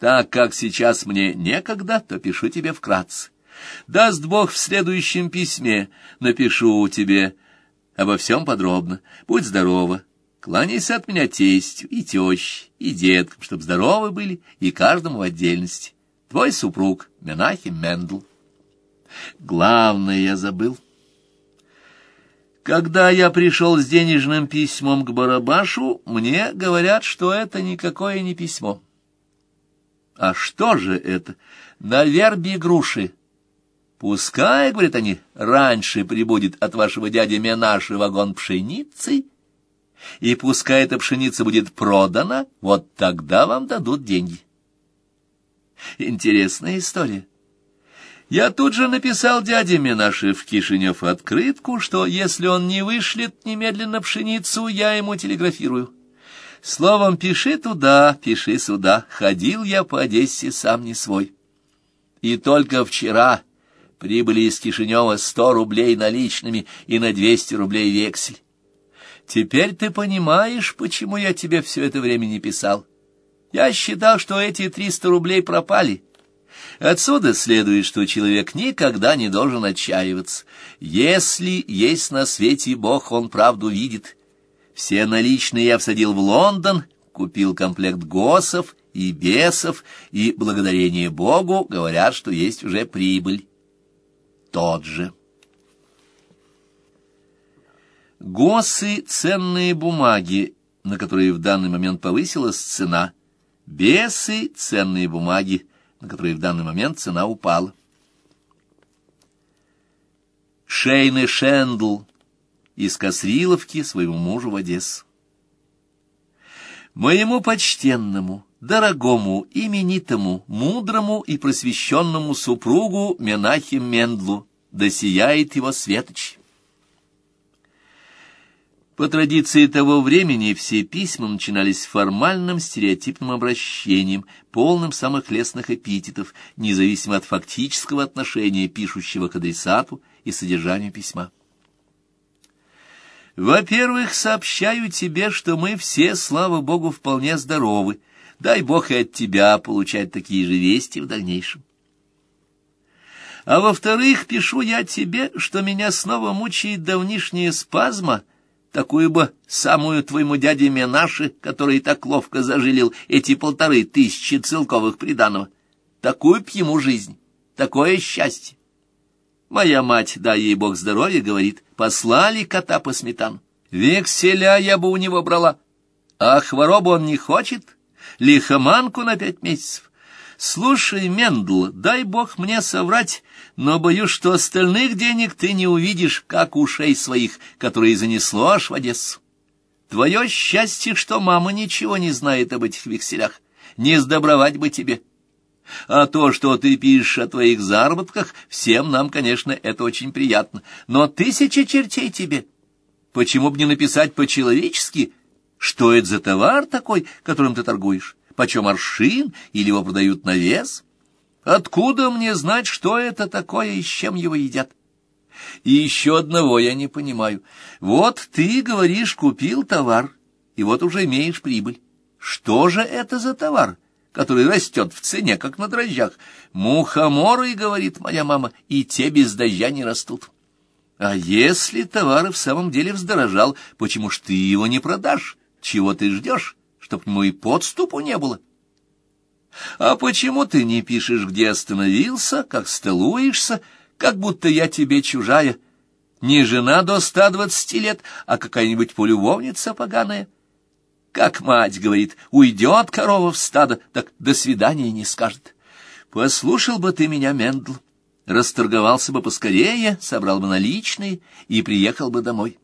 Так как сейчас мне некогда, то пишу тебе вкратце. Даст Бог в следующем письме, напишу тебе обо всем подробно. Будь здорова, кланяйся от меня тестью и теще, и деткам, чтоб здоровы были, и каждому в отдельности. Твой супруг Менахим Мендл. Главное я забыл. Когда я пришел с денежным письмом к Барабашу, мне говорят, что это никакое не письмо. А что же это? На вербе груши. Пускай, говорят они, раньше прибудет от вашего дяди Менаши вагон пшеницы, и пускай эта пшеница будет продана, вот тогда вам дадут деньги. Интересная история. Я тут же написал дяде Менаше в Кишинев открытку, что если он не вышлет немедленно пшеницу, я ему телеграфирую. Словом, пиши туда, пиши сюда. Ходил я по Одессе сам не свой. И только вчера прибыли из Кишинева сто рублей наличными и на двести рублей вексель. Теперь ты понимаешь, почему я тебе все это время не писал. Я считал, что эти триста рублей пропали, Отсюда следует, что человек никогда не должен отчаиваться. Если есть на свете Бог, он правду видит. Все наличные я всадил в Лондон, купил комплект госов и бесов, и, благодарение Богу, говорят, что есть уже прибыль. Тот же. Госы — ценные бумаги, на которые в данный момент повысилась цена. Бесы — ценные бумаги, на которые в данный момент цена упала. Шейны Шендл из Косриловки своему мужу в Одессу. Моему почтенному, дорогому, именитому, мудрому и просвещенному супругу Менахим Мендлу, да сияет его светоч. По традиции того времени все письма начинались формальным стереотипным обращением, полным самых лестных эпитетов, независимо от фактического отношения пишущего к адресату и содержанию письма. Во-первых, сообщаю тебе, что мы все, слава Богу, вполне здоровы. Дай Бог и от тебя получать такие же вести в дальнейшем. А во-вторых, пишу я тебе, что меня снова мучает давнишняя спазма — такую бы самую твоему дяде Менаши, который так ловко зажилил эти полторы тысячи целковых приданого. Такую б ему жизнь, такое счастье. Моя мать, дай ей бог здоровья, говорит, послали кота по сметану. Векселя я бы у него брала, а хворобу он не хочет, лихоманку на пять месяцев. «Слушай, Мендл, дай бог мне соврать, но боюсь, что остальных денег ты не увидишь, как ушей своих, которые занесло аж в Одессу. Твое счастье, что мама ничего не знает об этих векселях. Не сдобровать бы тебе. А то, что ты пишешь о твоих заработках, всем нам, конечно, это очень приятно. Но тысяча чертей тебе. Почему бы не написать по-человечески, что это за товар такой, которым ты торгуешь?» почем аршин, или его продают на вес? Откуда мне знать, что это такое и с чем его едят? И еще одного я не понимаю. Вот ты, говоришь, купил товар, и вот уже имеешь прибыль. Что же это за товар, который растет в цене, как на дрожжах? Мухоморы, говорит моя мама, и те без дождя не растут. А если товар в самом деле вздорожал, почему ж ты его не продашь? Чего ты ждешь? чтоб к нему и подступу не было. А почему ты не пишешь, где остановился, как стылуешься, как будто я тебе чужая? Не жена до ста двадцати лет, а какая-нибудь полюбовница поганая. Как мать говорит, уйдет корова в стадо, так до свидания не скажет. Послушал бы ты меня, Мендл, расторговался бы поскорее, собрал бы наличные и приехал бы домой.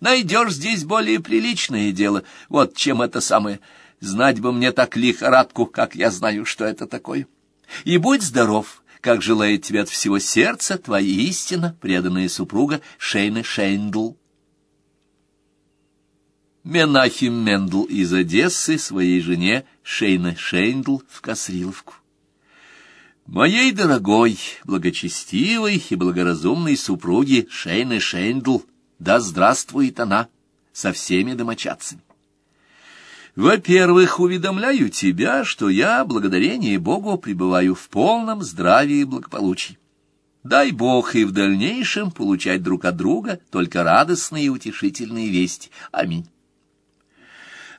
Найдешь здесь более приличное дело, вот чем это самое. Знать бы мне так лихорадку, как я знаю, что это такое. И будь здоров, как желает тебе от всего сердца твоя истина, преданная супруга Шейна Шейндл. Менахим Мендл из Одессы своей жене Шейна Шейндл в Касриловку. Моей дорогой, благочестивой и благоразумной супруге Шейне Шейндл да здравствует она со всеми домочадцами. Во-первых, уведомляю тебя, что я, благодарение Богу, пребываю в полном здравии и благополучии. Дай Бог и в дальнейшем получать друг от друга только радостные и утешительные вести. Аминь.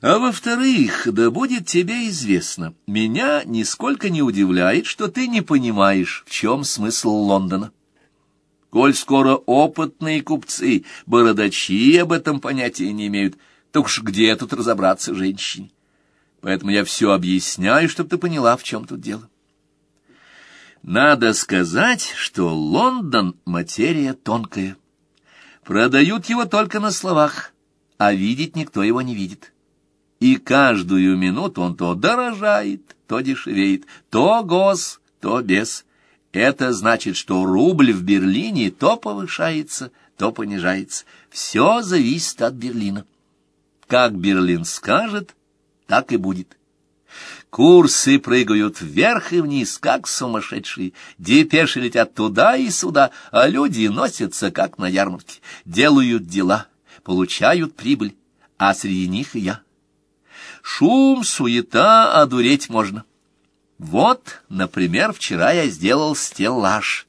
А во-вторых, да будет тебе известно, меня нисколько не удивляет, что ты не понимаешь, в чем смысл Лондона. Коль скоро опытные купцы, бородачи об этом понятия не имеют, так уж где тут разобраться женщине? Поэтому я все объясняю, чтобы ты поняла, в чем тут дело. Надо сказать, что Лондон — материя тонкая. Продают его только на словах, а видеть никто его не видит. И каждую минуту он то дорожает, то дешевеет, то гос, то без. Это значит, что рубль в Берлине то повышается, то понижается. Все зависит от Берлина. Как Берлин скажет, так и будет. Курсы прыгают вверх и вниз, как сумасшедшие. Депеши летят туда и сюда, а люди носятся, как на ярмарке. Делают дела, получают прибыль, а среди них и я. Шум, суета, одуреть можно. Вот, например, вчера я сделал стеллаж.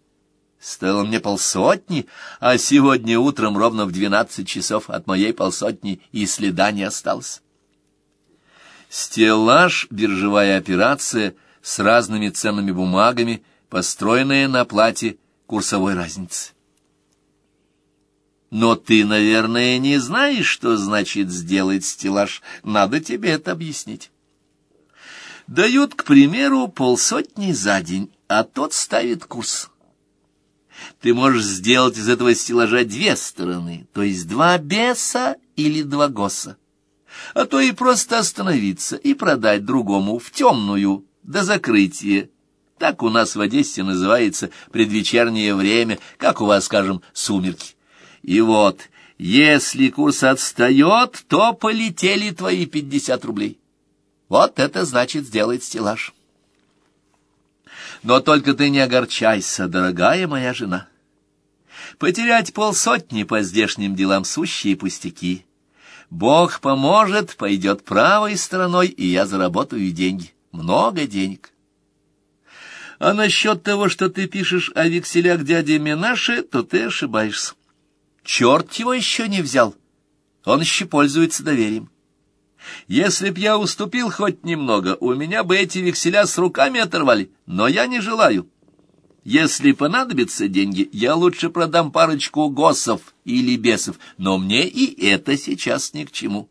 Стоило мне полсотни, а сегодня утром ровно в двенадцать часов от моей полсотни и следа не осталось. Стеллаж — биржевая операция с разными ценными бумагами, построенная на оплате курсовой разницы. Но ты, наверное, не знаешь, что значит сделать стеллаж. Надо тебе это объяснить. Дают, к примеру, полсотни за день, а тот ставит курс. Ты можешь сделать из этого стеллажа две стороны, то есть два беса или два госа. А то и просто остановиться и продать другому в темную до закрытия. Так у нас в Одессе называется предвечернее время, как у вас, скажем, сумерки. И вот, если курс отстает, то полетели твои пятьдесят рублей. Вот это значит сделать стеллаж. Но только ты не огорчайся, дорогая моя жена. Потерять полсотни по здешним делам сущие пустяки. Бог поможет, пойдет правой стороной, и я заработаю деньги. Много денег. А насчет того, что ты пишешь о векселях дяди Минаши, то ты ошибаешься. Черт его еще не взял. Он еще пользуется доверием. Если б я уступил хоть немного, у меня бы эти векселя с руками оторвали, но я не желаю. Если понадобятся деньги, я лучше продам парочку госов или бесов, но мне и это сейчас ни к чему.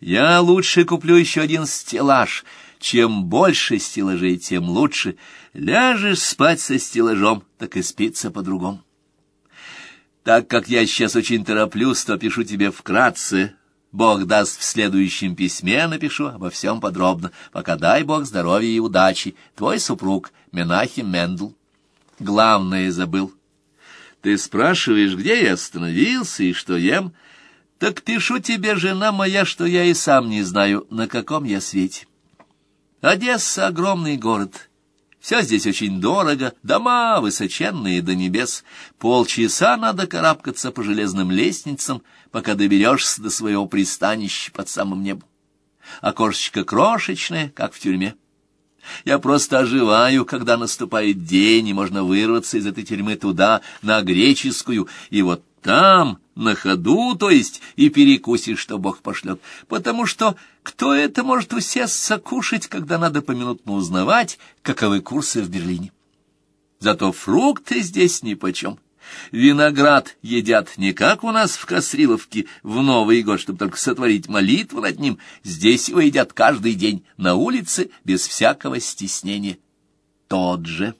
Я лучше куплю еще один стеллаж. Чем больше стеллажей, тем лучше. Ляжешь спать со стеллажом, так и спится по-другому. Так как я сейчас очень тороплюсь, то пишу тебе вкратце. Бог даст в следующем письме, напишу обо всем подробно. Пока дай Бог здоровья и удачи. Твой супруг Менахим Мендл. Главное забыл. Ты спрашиваешь, где я остановился и что ем? Так пишу тебе, жена моя, что я и сам не знаю, на каком я свете. Одесса — огромный город. Все здесь очень дорого, дома высоченные до небес. Полчаса надо карабкаться по железным лестницам, пока доберешься до своего пристанища под самым небом. Окошечко крошечное, как в тюрьме. Я просто оживаю, когда наступает день, и можно вырваться из этой тюрьмы туда, на греческую, и вот там, на ходу, то есть, и перекусишь, что Бог пошлет. Потому что кто это может усесться кушать, когда надо поминутно узнавать, каковы курсы в Берлине? Зато фрукты здесь нипочем. Виноград едят не как у нас в Косриловке в Новый год, чтобы только сотворить молитву над ним. Здесь его едят каждый день на улице без всякого стеснения. Тот же.